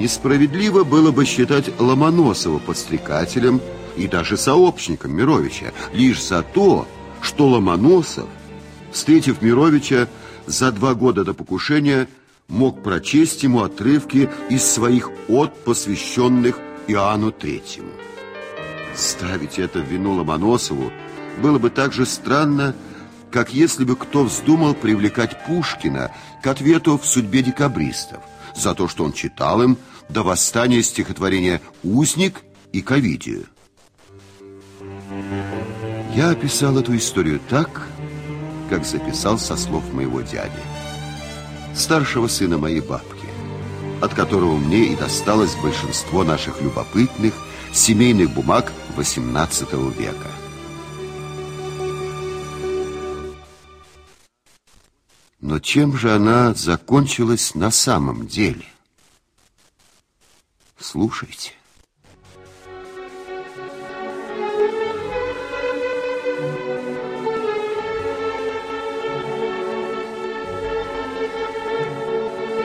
Несправедливо было бы считать Ломоносова подстрекателем и даже сообщником Мировича лишь за то, что Ломоносов, встретив Мировича за два года до покушения, мог прочесть ему отрывки из своих от, посвященных Иоанну Третьему. Ставить это в вину Ломоносову было бы так же странно, как если бы кто вздумал привлекать Пушкина к ответу в судьбе декабристов за то, что он читал им до восстания стихотворения «Узник» и «Ковидию». Я описал эту историю так, как записал со слов моего дяди, старшего сына моей бабки, от которого мне и досталось большинство наших любопытных семейных бумаг XVIII века. Но чем же она закончилась на самом деле? Слушайте.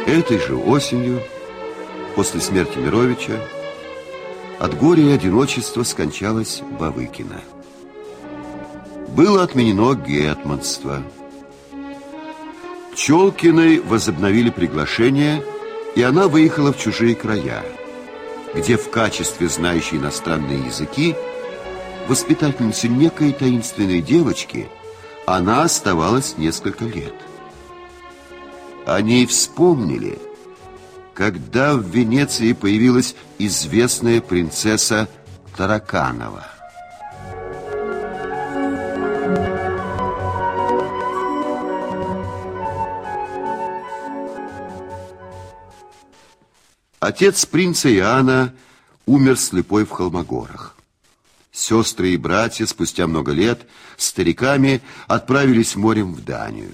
Этой же осенью, после смерти Мировича, от горя и одиночества скончалась Бавыкина. Было отменено гетманство. Челкиной возобновили приглашение, и она выехала в чужие края, где в качестве знающей иностранные языки воспитательницы некой таинственной девочки она оставалась несколько лет. О ней вспомнили, когда в Венеции появилась известная принцесса Тараканова. Отец принца Иоанна умер слепой в Холмогорах. Сестры и братья спустя много лет стариками отправились морем в Данию.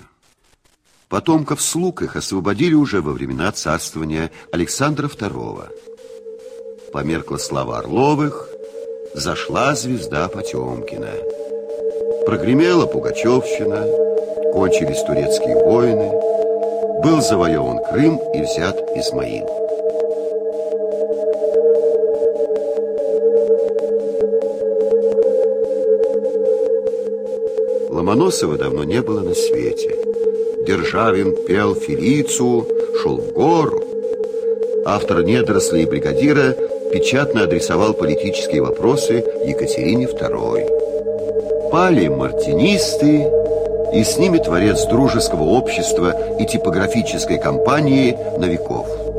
Потомков слуг их освободили уже во времена царствования Александра II. Померкла слава Орловых, зашла звезда Потемкина. Прогремела Пугачевщина, кончились турецкие войны, был завоеван Крым и взят Измаил. Ломоносова давно не было на свете. Державин пел Фелицу, шел в гору. Автор «Недорослей» и «Бригадира» печатно адресовал политические вопросы Екатерине II. Пали мартинисты, и с ними творец дружеского общества и типографической компании «Новиков».